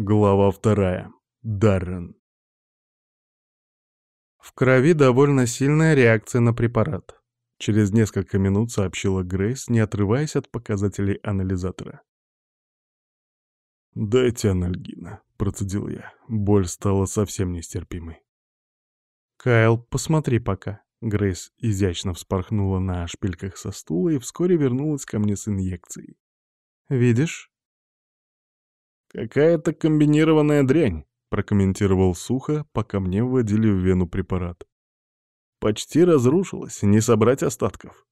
Глава вторая. Даррен. В крови довольно сильная реакция на препарат. Через несколько минут сообщила Грейс, не отрываясь от показателей анализатора. «Дайте анальгина», — процедил я. Боль стала совсем нестерпимой. «Кайл, посмотри пока». Грейс изящно вспорхнула на шпильках со стула и вскоре вернулась ко мне с инъекцией. «Видишь?» «Какая-то комбинированная дрянь», — прокомментировал сухо, пока мне вводили в вену препарат. «Почти разрушилась, не собрать остатков».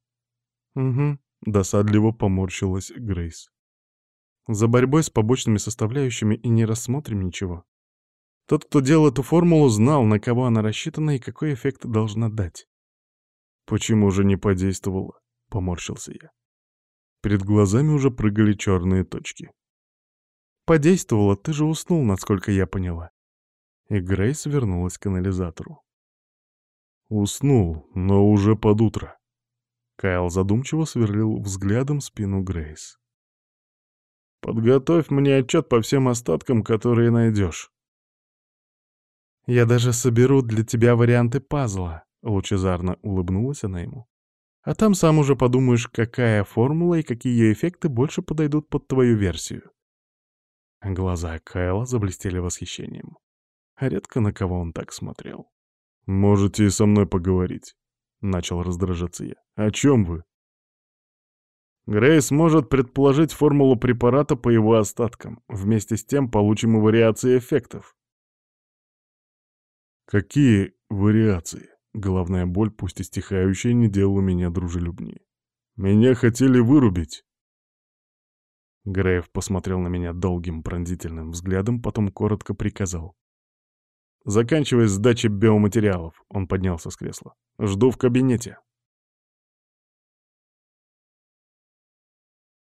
«Угу», — досадливо поморщилась Грейс. «За борьбой с побочными составляющими и не рассмотрим ничего. Тот, кто делал эту формулу, знал, на кого она рассчитана и какой эффект должна дать». «Почему же не подействовало?» — поморщился я. Перед глазами уже прыгали черные точки. Подействовало, ты же уснул, насколько я поняла. И Грейс вернулась к анализатору. Уснул, но уже под утро. Кайл задумчиво сверлил взглядом спину Грейс. «Подготовь мне отчет по всем остаткам, которые найдешь». «Я даже соберу для тебя варианты пазла», — лучезарно улыбнулась она ему. «А там сам уже подумаешь, какая формула и какие эффекты больше подойдут под твою версию». Глаза Кайла заблестели восхищением. Редко на кого он так смотрел. «Можете и со мной поговорить», — начал раздражаться я. «О чем вы?» Грейс может предположить формулу препарата по его остаткам. Вместе с тем получим и вариации эффектов. Какие вариации? Головная боль, пусть и стихающая, не делала меня дружелюбнее. Меня хотели вырубить. Грейв посмотрел на меня долгим пронзительным взглядом, потом коротко приказал. «Заканчивай сдачей биоматериалов», — он поднялся с кресла. «Жду в кабинете».